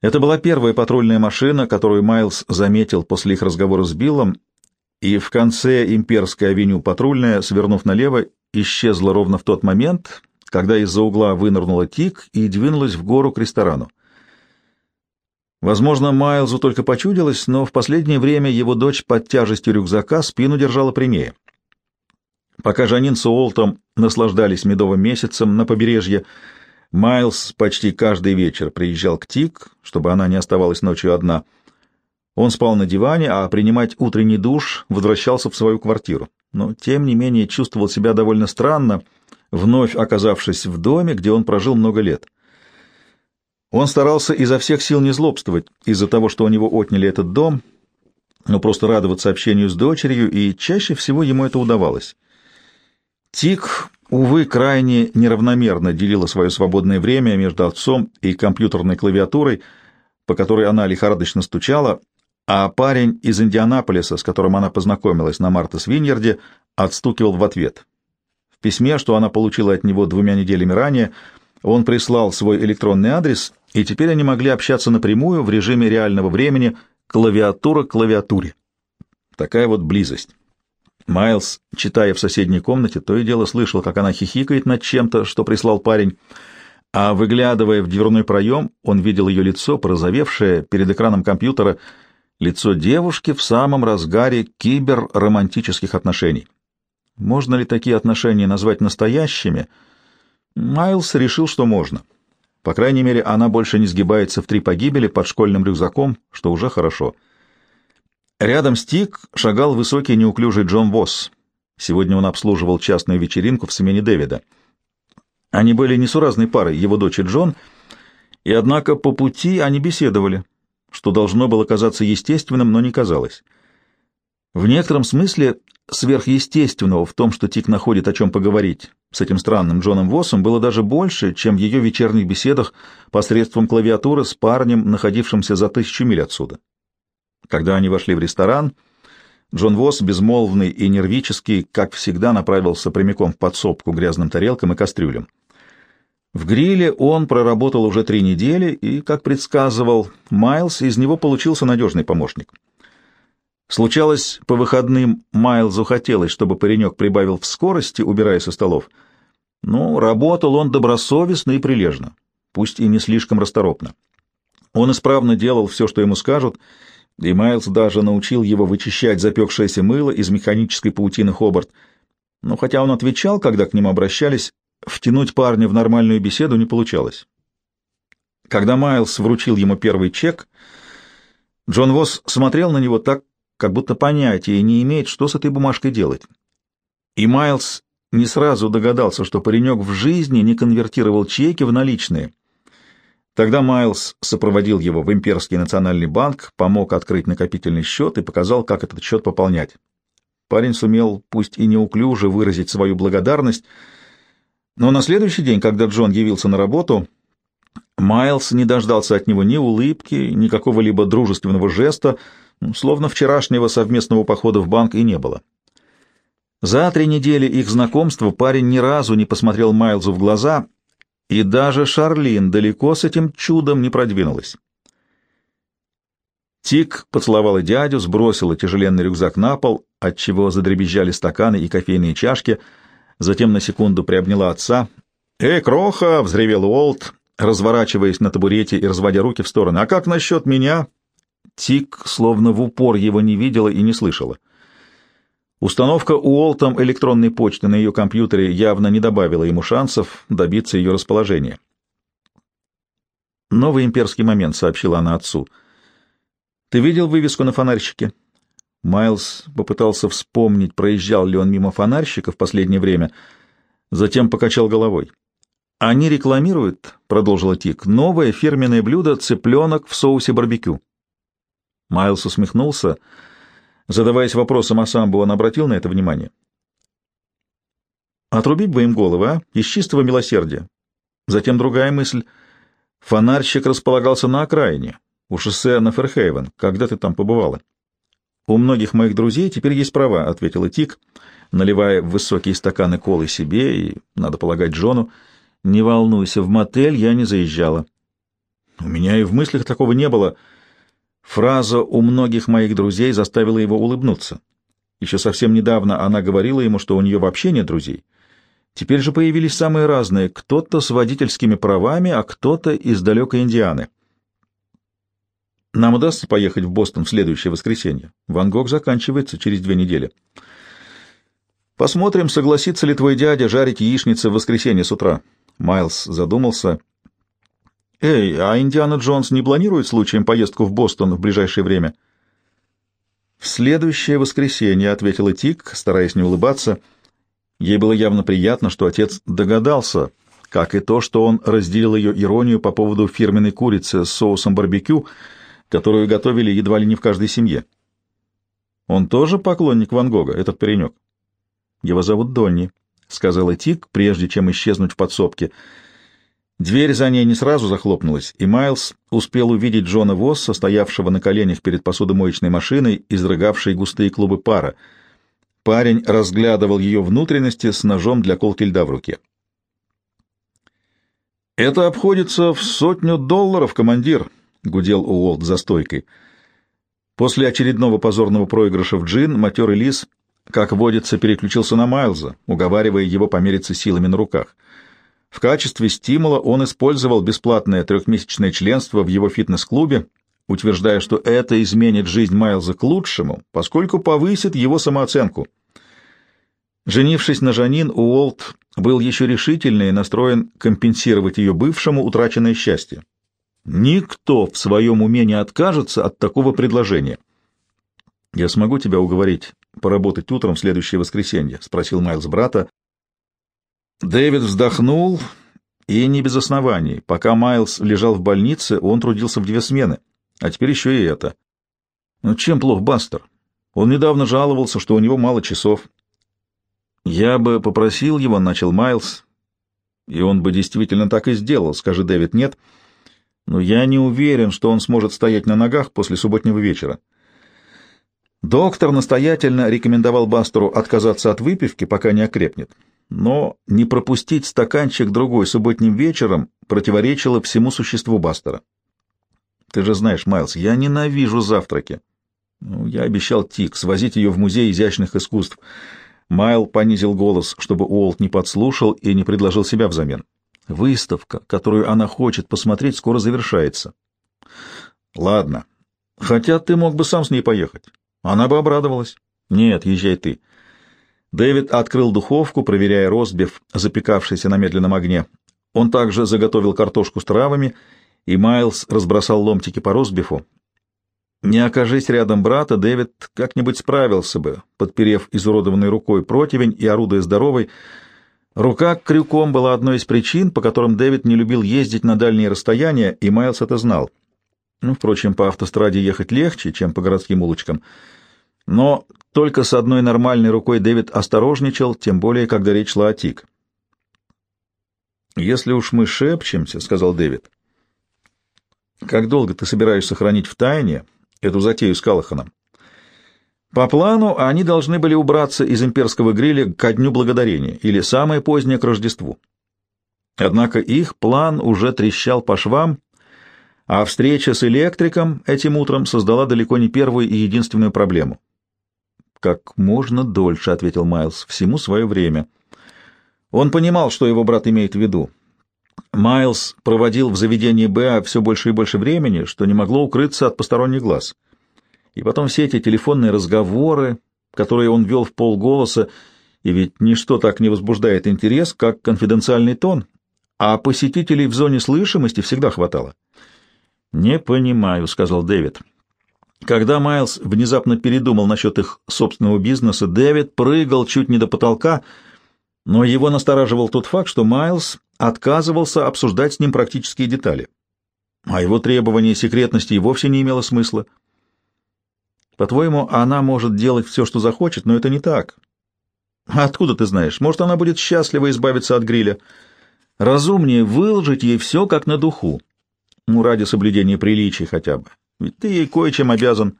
Это была первая патрульная машина, которую Майлз заметил после их разговора с Биллом, и в конце Имперской авеню патрульная, свернув налево, исчезла ровно в тот момент, когда из-за угла вынырнула Тик и двинулась в гору к ресторану. Возможно, Майлзу только почудилось, но в последнее время его дочь под тяжестью рюкзака спину держала прямее. Пока Жанин с Уолтом наслаждались медовым месяцем на побережье, Майлз почти каждый вечер приезжал к Тик, чтобы она не оставалась ночью одна. Он спал на диване, а принимать утренний душ возвращался в свою квартиру. Но, тем не менее, чувствовал себя довольно странно, вновь оказавшись в доме, где он прожил много лет. Он старался изо всех сил не злобствовать из-за того, что у него отняли этот дом, но просто радоваться общению с дочерью, и чаще всего ему это удавалось. Тик увы, крайне неравномерно делила свое свободное время между отцом и компьютерной клавиатурой, по которой она лихорадочно стучала, а парень из Индианаполиса, с которым она познакомилась на Марта Свиньерде, отстукивал в ответ. В письме, что она получила от него двумя неделями ранее, он прислал свой электронный адрес, и теперь они могли общаться напрямую в режиме реального времени клавиатура к клавиатуре. Такая вот близость. Майлз, читая в соседней комнате, то и дело слышал, как она хихикает над чем-то, что прислал парень, а, выглядывая в дверной проем, он видел ее лицо, порозовевшее перед экраном компьютера, лицо девушки в самом разгаре киберромантических отношений. Можно ли такие отношения назвать настоящими? Майлз решил, что можно. По крайней мере, она больше не сгибается в три погибели под школьным рюкзаком, что уже хорошо — Рядом с Тик шагал высокий неуклюжий Джон Восс. Сегодня он обслуживал частную вечеринку в смене Дэвида. Они были несуразной парой, его дочь и Джон, и, однако, по пути они беседовали, что должно было казаться естественным, но не казалось. В некотором смысле сверхъестественного в том, что Тик находит о чем поговорить с этим странным Джоном Воссом, было даже больше, чем в ее вечерних беседах посредством клавиатуры с парнем, находившимся за тысячу миль отсюда. Когда они вошли в ресторан, Джон Восс, безмолвный и нервический, как всегда, направился прямиком в подсобку грязным тарелкам и кастрюлям. В гриле он проработал уже три недели, и, как предсказывал Майлз, из него получился надежный помощник. Случалось, по выходным Майлзу хотелось, чтобы паренек прибавил в скорости, убирая со столов. Но работал он добросовестно и прилежно, пусть и не слишком расторопно. Он исправно делал все, что ему скажут, и Майлз даже научил его вычищать запекшееся мыло из механической паутины Хобарт. Но хотя он отвечал, когда к нему обращались, втянуть парня в нормальную беседу не получалось. Когда Майлз вручил ему первый чек, Джон Восс смотрел на него так, как будто понятия не имеет, что с этой бумажкой делать. И Майлз не сразу догадался, что паренек в жизни не конвертировал чеки в наличные. Тогда Майлз сопроводил его в Имперский национальный банк, помог открыть накопительный счет и показал, как этот счет пополнять. Парень сумел, пусть и неуклюже, выразить свою благодарность, но на следующий день, когда Джон явился на работу, Майлз не дождался от него ни улыбки, ни какого-либо дружественного жеста, словно вчерашнего совместного похода в банк и не было. За три недели их знакомства парень ни разу не посмотрел Майлзу в глаза — и даже Шарлин далеко с этим чудом не продвинулась. Тик поцеловала дядю, сбросила тяжеленный рюкзак на пол, отчего задребезжали стаканы и кофейные чашки, затем на секунду приобняла отца. «Эй, кроха!» — взревел Уолт, разворачиваясь на табурете и разводя руки в стороны. «А как насчет меня?» Тик словно в упор его не видела и не слышала. Установка Уолтом электронной почты на ее компьютере явно не добавила ему шансов добиться ее расположения. «Новый имперский момент», — сообщила она отцу. «Ты видел вывеску на фонарщике?» Майлз попытался вспомнить, проезжал ли он мимо фонарщика в последнее время, затем покачал головой. «Они рекламируют», — продолжила Тик, — «новое фирменное блюдо цыпленок в соусе барбекю». Майлз усмехнулся — Задаваясь вопросом о самбо, он обратил на это внимание. «Отрубить бы им головы, а? Из чистого милосердия». Затем другая мысль. Фонарщик располагался на окраине, у шоссе на Ферхейвен. Когда ты там побывала? «У многих моих друзей теперь есть права», — ответила Тик, наливая в высокие стаканы колы себе и, надо полагать, Джону. «Не волнуйся, в мотель я не заезжала». У меня и в мыслях такого не было. Фраза у многих моих друзей заставила его улыбнуться. Еще совсем недавно она говорила ему, что у нее вообще нет друзей. Теперь же появились самые разные, кто-то с водительскими правами, а кто-то из далекой Индианы. Нам удастся поехать в Бостон в следующее воскресенье. Ван Гог заканчивается через две недели. Посмотрим, согласится ли твой дядя жарить яичницы в воскресенье с утра. Майлз задумался. Эй, а Индиана Джонс не планирует случаем поездку в Бостон в ближайшее время? В следующее воскресенье, ответила Тик, стараясь не улыбаться. Ей было явно приятно, что отец догадался, как и то, что он разделил ее иронию по поводу фирменной курицы с соусом барбекю, которую готовили едва ли не в каждой семье. Он тоже поклонник Ван Гога, этот паренек. Его зовут Донни, — сказала Тик, прежде чем исчезнуть в подсобке. Дверь за ней не сразу захлопнулась, и Майлз успел увидеть Джона Восса, стоявшего на коленях перед посудомоечной машиной, изрыгавшей густые клубы пара. Парень разглядывал ее внутренности с ножом для колки льда в руке. «Это обходится в сотню долларов, командир», — гудел Уолт за стойкой. После очередного позорного проигрыша в джин матерый лис, как водится, переключился на Майлза, уговаривая его помериться силами на руках. В качестве стимула он использовал бесплатное трехмесячное членство в его фитнес-клубе, утверждая, что это изменит жизнь Майлза к лучшему, поскольку повысит его самооценку. Женившись на Жанин, Уолт был еще решительнее настроен компенсировать ее бывшему утраченное счастье. Никто в своем уме не откажется от такого предложения. «Я смогу тебя уговорить поработать утром следующее воскресенье?» — спросил Майлз брата. Дэвид вздохнул, и не без оснований. Пока Майлз лежал в больнице, он трудился в две смены, а теперь еще и это. Ну, чем плох Бастер? Он недавно жаловался, что у него мало часов. «Я бы попросил его», — начал Майлз, — «и он бы действительно так и сделал, скажи Дэвид, нет?» но я не уверен, что он сможет стоять на ногах после субботнего вечера. Доктор настоятельно рекомендовал Бастеру отказаться от выпивки, пока не окрепнет, но не пропустить стаканчик другой субботним вечером противоречило всему существу Бастера. Ты же знаешь, Майлз, я ненавижу завтраки. Ну, я обещал Тик свозить ее в музей изящных искусств. Майл понизил голос, чтобы Уолт не подслушал и не предложил себя взамен. Выставка, которую она хочет посмотреть, скоро завершается. Ладно. Хотя ты мог бы сам с ней поехать. Она бы обрадовалась. Нет, езжай ты. Дэвид открыл духовку, проверяя розбив, запекавшийся на медленном огне. Он также заготовил картошку с травами, и Майлз разбросал ломтики по розбифу. Не окажись рядом брата, Дэвид как-нибудь справился бы, подперев изуродованной рукой противень и орудуя здоровой, Рука крюком была одной из причин, по которым Дэвид не любил ездить на дальние расстояния, и Майлз это знал. Ну, впрочем, по автостраде ехать легче, чем по городским улочкам. Но только с одной нормальной рукой Дэвид осторожничал, тем более, когда речь шла о Тик. «Если уж мы шепчемся», — сказал Дэвид, — «как долго ты собираешься хранить в тайне эту затею с Калаханом?» По плану они должны были убраться из имперского гриля ко Дню Благодарения или самое позднее к Рождеству. Однако их план уже трещал по швам, а встреча с электриком этим утром создала далеко не первую и единственную проблему. «Как можно дольше», — ответил Майлз, — «всему свое время». Он понимал, что его брат имеет в виду. Майлз проводил в заведении Б все больше и больше времени, что не могло укрыться от посторонних глаз — и потом все эти телефонные разговоры, которые он вел в полголоса, и ведь ничто так не возбуждает интерес, как конфиденциальный тон, а посетителей в зоне слышимости всегда хватало. «Не понимаю», — сказал Дэвид. Когда Майлз внезапно передумал насчет их собственного бизнеса, Дэвид прыгал чуть не до потолка, но его настораживал тот факт, что Майлз отказывался обсуждать с ним практические детали. А его требование секретности и вовсе не имело смысла. По-твоему, она может делать все, что захочет, но это не так. Откуда ты знаешь? Может, она будет счастлива избавиться от гриля. Разумнее выложить ей все как на духу. Ну, ради соблюдения приличий хотя бы. Ведь ты ей кое-чем обязан.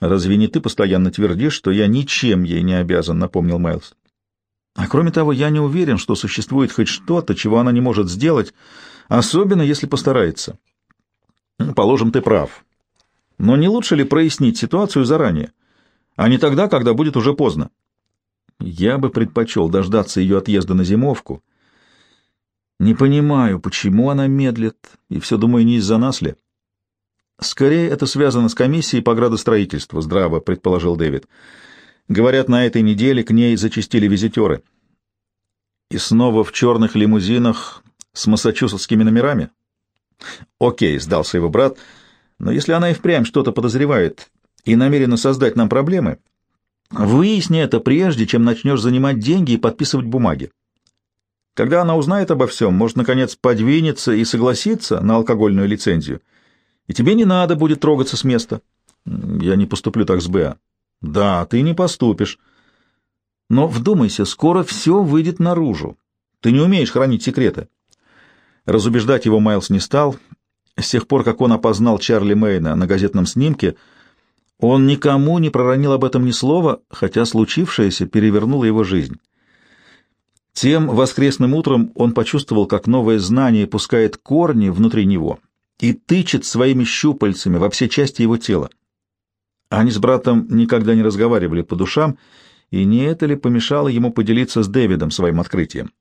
Разве не ты постоянно твердишь, что я ничем ей не обязан, напомнил Майлз. А кроме того, я не уверен, что существует хоть что-то, чего она не может сделать, особенно если постарается. Положим, ты прав. Но не лучше ли прояснить ситуацию заранее, а не тогда, когда будет уже поздно? Я бы предпочел дождаться ее отъезда на зимовку. Не понимаю, почему она медлит, и все думаю, не из-за нас ли. Скорее, это связано с комиссией по градостроительству, здраво предположил Дэвид. Говорят, на этой неделе к ней зачастили визитеры. И снова в черных лимузинах с массачусетскими номерами? Окей, сдался его брат, но если она и впрямь что-то подозревает и намерена создать нам проблемы, выясни это прежде, чем начнешь занимать деньги и подписывать бумаги. Когда она узнает обо всем, может, наконец, подвинется и согласиться на алкогольную лицензию, и тебе не надо будет трогаться с места. Я не поступлю так с Беа. Да, ты не поступишь. Но вдумайся, скоро все выйдет наружу. Ты не умеешь хранить секреты. Разубеждать его Майлз не стал. С тех пор, как он опознал Чарли Мэйна на газетном снимке, он никому не проронил об этом ни слова, хотя случившееся перевернуло его жизнь. Тем воскресным утром он почувствовал, как новое знание пускает корни внутри него и тычет своими щупальцами во все части его тела. Они с братом никогда не разговаривали по душам, и не это ли помешало ему поделиться с Дэвидом своим открытием?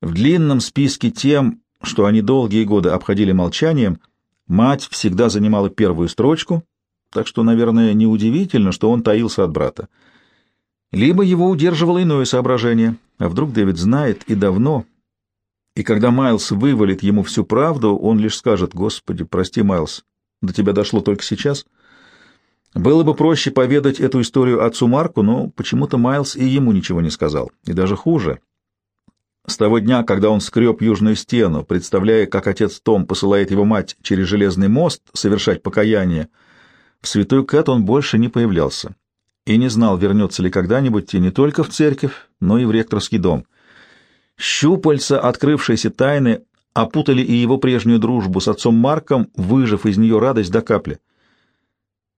В длинном списке тем, что они долгие годы обходили молчанием, мать всегда занимала первую строчку, так что, наверное, неудивительно, что он таился от брата. Либо его удерживало иное соображение, а вдруг Дэвид знает и давно, и когда Майлз вывалит ему всю правду, он лишь скажет «Господи, прости, Майлз, до тебя дошло только сейчас». Было бы проще поведать эту историю отцу Марку, но почему-то Майлз и ему ничего не сказал, и даже хуже. С того дня, когда он скреб южную стену, представляя, как отец Том посылает его мать через железный мост совершать покаяние, в святой Кэт он больше не появлялся и не знал, вернется ли когда-нибудь и не только в церковь, но и в ректорский дом. Щупальца открывшейся тайны опутали и его прежнюю дружбу с отцом Марком, выжив из нее радость до капли.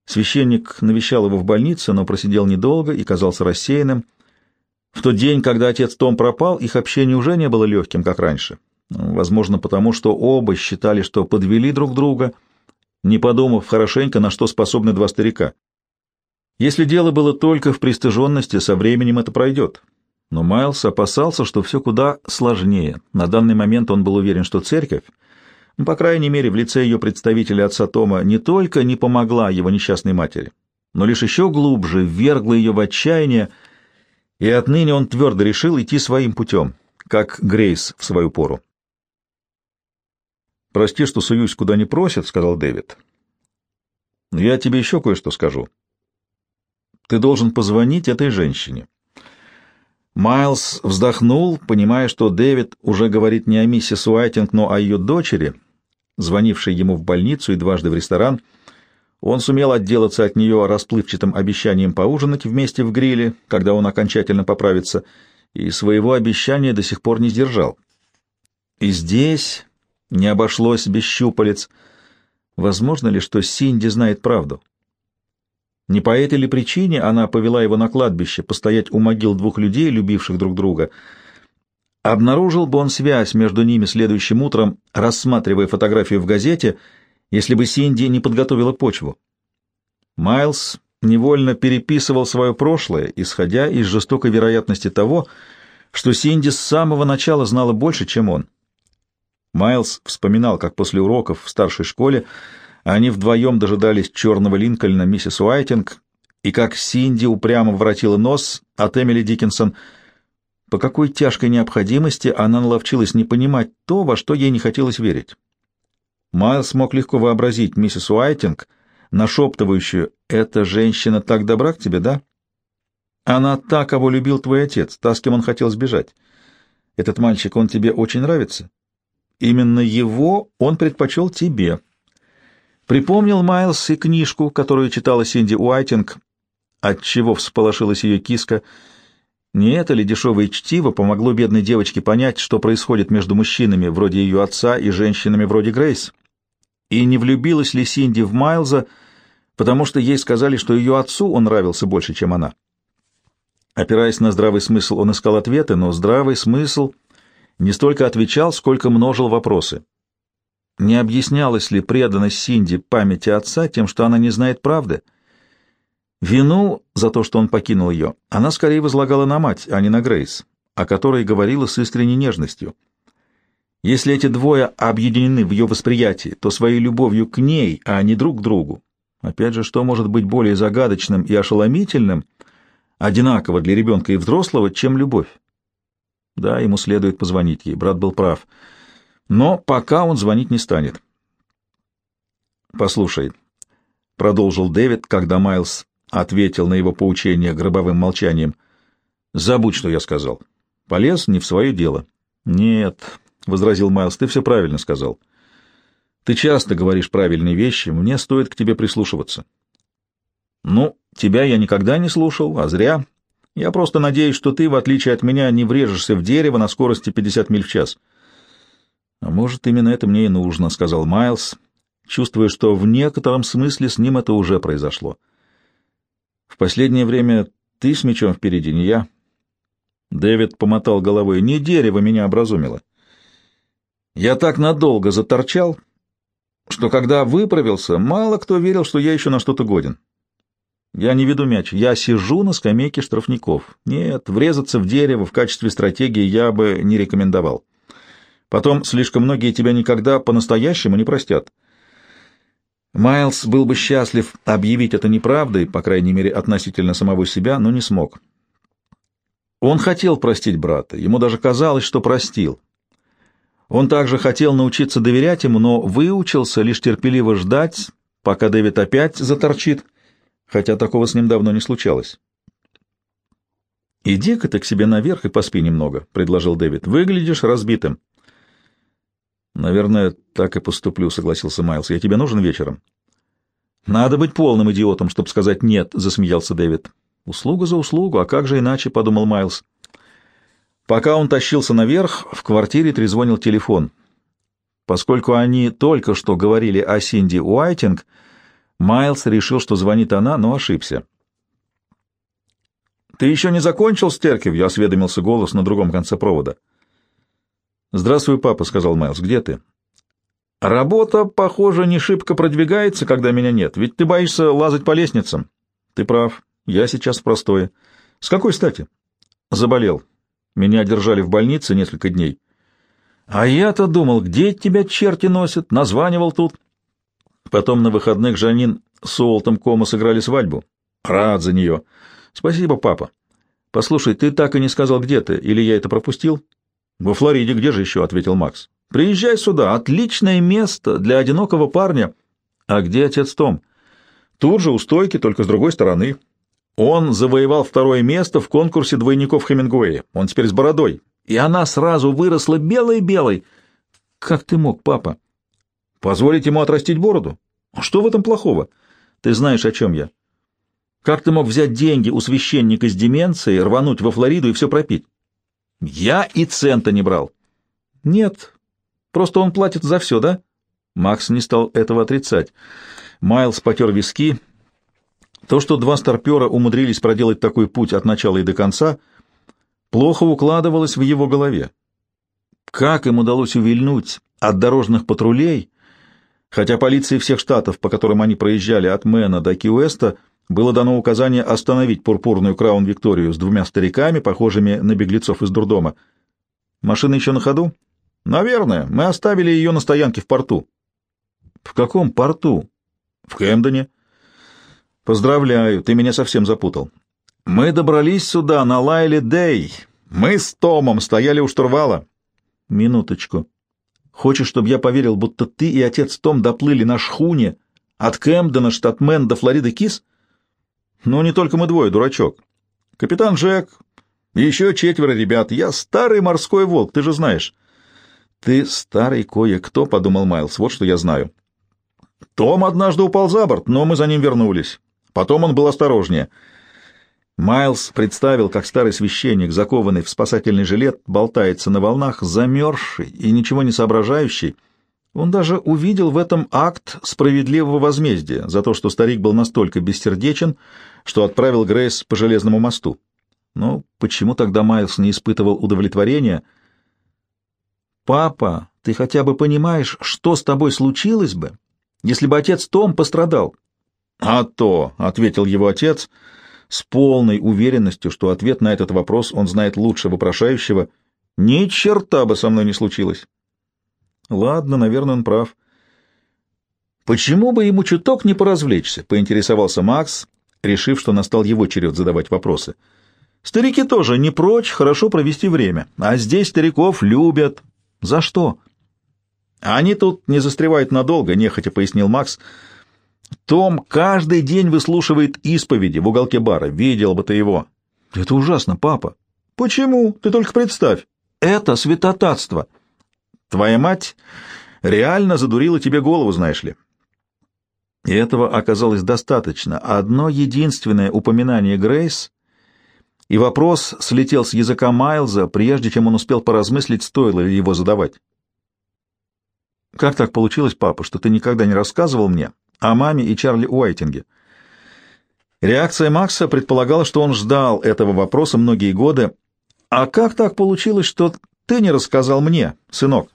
Священник навещал его в больнице, но просидел недолго и казался рассеянным, в тот день, когда отец Том пропал, их общение уже не было легким, как раньше. Возможно, потому что оба считали, что подвели друг друга, не подумав хорошенько, на что способны два старика. Если дело было только в пристыженности, со временем это пройдет. Но Майлз опасался, что все куда сложнее. На данный момент он был уверен, что церковь, по крайней мере, в лице ее представителя отца Тома, не только не помогла его несчастной матери, но лишь еще глубже ввергла ее в отчаяние, и отныне он твердо решил идти своим путем, как Грейс в свою пору. «Прости, что суюсь куда не просят», — сказал Дэвид. «Но я тебе еще кое-что скажу. Ты должен позвонить этой женщине». Майлз вздохнул, понимая, что Дэвид уже говорит не о миссис Уайтинг, но о ее дочери, звонившей ему в больницу и дважды в ресторан — он сумел отделаться от нее расплывчатым обещанием поужинать вместе в гриле, когда он окончательно поправится, и своего обещания до сих пор не сдержал. И здесь не обошлось без щупалец. Возможно ли, что Синди знает правду? Не по этой ли причине она повела его на кладбище постоять у могил двух людей, любивших друг друга? Обнаружил бы он связь между ними следующим утром, рассматривая фотографию в газете — если бы Синди не подготовила почву. Майлз невольно переписывал свое прошлое, исходя из жестокой вероятности того, что Синди с самого начала знала больше, чем он. Майлз вспоминал, как после уроков в старшей школе они вдвоем дожидались черного Линкольна миссис Уайтинг, и как Синди упрямо воротила нос от Эмили Диккенсон, по какой тяжкой необходимости она наловчилась не понимать то, во что ей не хотелось верить. Майлз мог легко вообразить миссис Уайтинг, нашептывающую «Эта женщина так добра к тебе, да? Она та, кого любил твой отец, та, с кем он хотел сбежать. Этот мальчик, он тебе очень нравится? Именно его он предпочел тебе». Припомнил Майлз и книжку, которую читала Синди Уайтинг, отчего всполошилась ее киска. Не это ли дешевое чтиво помогло бедной девочке понять, что происходит между мужчинами вроде ее отца и женщинами вроде Грейс? И не влюбилась ли Синди в Майлза, потому что ей сказали, что ее отцу он нравился больше, чем она? Опираясь на здравый смысл, он искал ответы, но здравый смысл не столько отвечал, сколько множил вопросы. Не объяснялась ли преданность Синди памяти отца тем, что она не знает правды? Вину за то, что он покинул ее, она скорее возлагала на мать, а не на Грейс, о которой говорила с искренней нежностью. Если эти двое объединены в ее восприятии, то своей любовью к ней, а не друг к другу. Опять же, что может быть более загадочным и ошеломительным, одинаково для ребенка и взрослого, чем любовь? Да, ему следует позвонить ей, брат был прав. Но пока он звонить не станет. «Послушай», — продолжил Дэвид, когда Майлз ответил на его поучение гробовым молчанием, — «забудь, что я сказал. Полез не в свое дело». «Нет», — возразил Майлз, — «ты все правильно сказал. Ты часто говоришь правильные вещи, мне стоит к тебе прислушиваться». «Ну, тебя я никогда не слушал, а зря. Я просто надеюсь, что ты, в отличие от меня, не врежешься в дерево на скорости 50 миль в час». «А может, именно это мне и нужно», — сказал Майлз, чувствуя, что в некотором смысле с ним это уже произошло. «В последнее время ты с мечом впереди, не я». Дэвид помотал головой. «Не дерево меня образумило. Я так надолго заторчал, что когда выправился, мало кто верил, что я еще на что-то годен. Я не веду мяч, я сижу на скамейке штрафников. Нет, врезаться в дерево в качестве стратегии я бы не рекомендовал». Потом слишком многие тебя никогда по-настоящему не простят. Майлз был бы счастлив объявить это неправдой, по крайней мере, относительно самого себя, но не смог. Он хотел простить брата, ему даже казалось, что простил. Он также хотел научиться доверять ему, но выучился лишь терпеливо ждать, пока Дэвид опять заторчит, хотя такого с ним давно не случалось. «Иди-ка ты к себе наверх и поспи немного», — предложил Дэвид. «Выглядишь разбитым». «Наверное, так и поступлю», — согласился Майлз. «Я тебе нужен вечером?» «Надо быть полным идиотом, чтобы сказать «нет», — засмеялся Дэвид. «Услуга за услугу, а как же иначе?» — подумал Майлз. Пока он тащился наверх, в квартире трезвонил телефон. Поскольку они только что говорили о Синди Уайтинг, Майлз решил, что звонит она, но ошибся. «Ты еще не закончил с теркивью?» — осведомился голос на другом конце провода. «Здравствуй, папа», — сказал Майлз. «Где ты?» «Работа, похоже, не шибко продвигается, когда меня нет, ведь ты боишься лазать по лестницам». «Ты прав. Я сейчас в простое». «С какой стати?» «Заболел. Меня держали в больнице несколько дней». «А я-то думал, где тебя черти носят? Названивал тут». Потом на выходных Жанин с Уолтом Кома сыграли свадьбу. Рад за нее. «Спасибо, папа. Послушай, ты так и не сказал, где ты, или я это пропустил?» «Во Флориде где же еще?» — ответил Макс. «Приезжай сюда. Отличное место для одинокого парня». «А где отец Том?» «Тут же у стойки, только с другой стороны. Он завоевал второе место в конкурсе двойников Хемингуэя. Он теперь с бородой. И она сразу выросла белой-белой. Как ты мог, папа? Позволить ему отрастить бороду? А что в этом плохого? Ты знаешь, о чем я. Как ты мог взять деньги у священника с деменцией, рвануть во Флориду и все пропить? Я и цента не брал. Нет, просто он платит за все, да? Макс не стал этого отрицать. Майлз потер виски. То, что два старпера умудрились проделать такой путь от начала и до конца, плохо укладывалось в его голове. Как им удалось увильнуть от дорожных патрулей, хотя полиции всех штатов, по которым они проезжали от Мэна до Ки-Уэста, было дано указание остановить пурпурную Краун Викторию с двумя стариками, похожими на беглецов из дурдома. Машина еще на ходу? Наверное. Мы оставили ее на стоянке в порту. В каком порту? В Кэмдене. Поздравляю, ты меня совсем запутал. Мы добрались сюда на Лайли Дэй. Мы с Томом стояли у штурвала. Минуточку. Хочешь, чтобы я поверил, будто ты и отец Том доплыли на шхуне от Кэмдена, штат Мэн, до Флориды Кис? Ну, не только мы двое, дурачок. Капитан Джек еще четверо ребят. Я старый морской волк, ты же знаешь. Ты старый кое-кто, — подумал Майлз, — вот что я знаю. Том однажды упал за борт, но мы за ним вернулись. Потом он был осторожнее. Майлз представил, как старый священник, закованный в спасательный жилет, болтается на волнах, замерзший и ничего не соображающий, — он даже увидел в этом акт справедливого возмездия за то, что старик был настолько бессердечен, что отправил Грейс по железному мосту. Но почему тогда Майлз не испытывал удовлетворения? «Папа!» Ты хотя бы понимаешь, что с тобой случилось бы, если бы отец Том пострадал? — А то, — ответил его отец, с полной уверенностью, что ответ на этот вопрос он знает лучше вопрошающего, — ни черта бы со мной не случилось. Ладно, наверное, он прав. Почему бы ему чуток не поразвлечься? — поинтересовался Макс, решив, что настал его черед задавать вопросы. Старики тоже не прочь хорошо провести время, а здесь стариков любят. За что? — они тут не застревают надолго, нехотя пояснил Макс. Том каждый день выслушивает исповеди в уголке бара. Видел бы ты его. Это ужасно, папа. Почему? Ты только представь. Это святотатство. Твоя мать реально задурила тебе голову, знаешь ли. И этого оказалось достаточно. Одно единственное упоминание Грейс, и вопрос слетел с языка Майлза, прежде чем он успел поразмыслить, стоило ли его задавать. Как так получилось, папа, что ты никогда не рассказывал мне о маме и Чарли Уайтинге? Реакция Макса предполагала, что он ждал этого вопроса многие годы. А как так получилось, что ты не рассказал мне, сынок?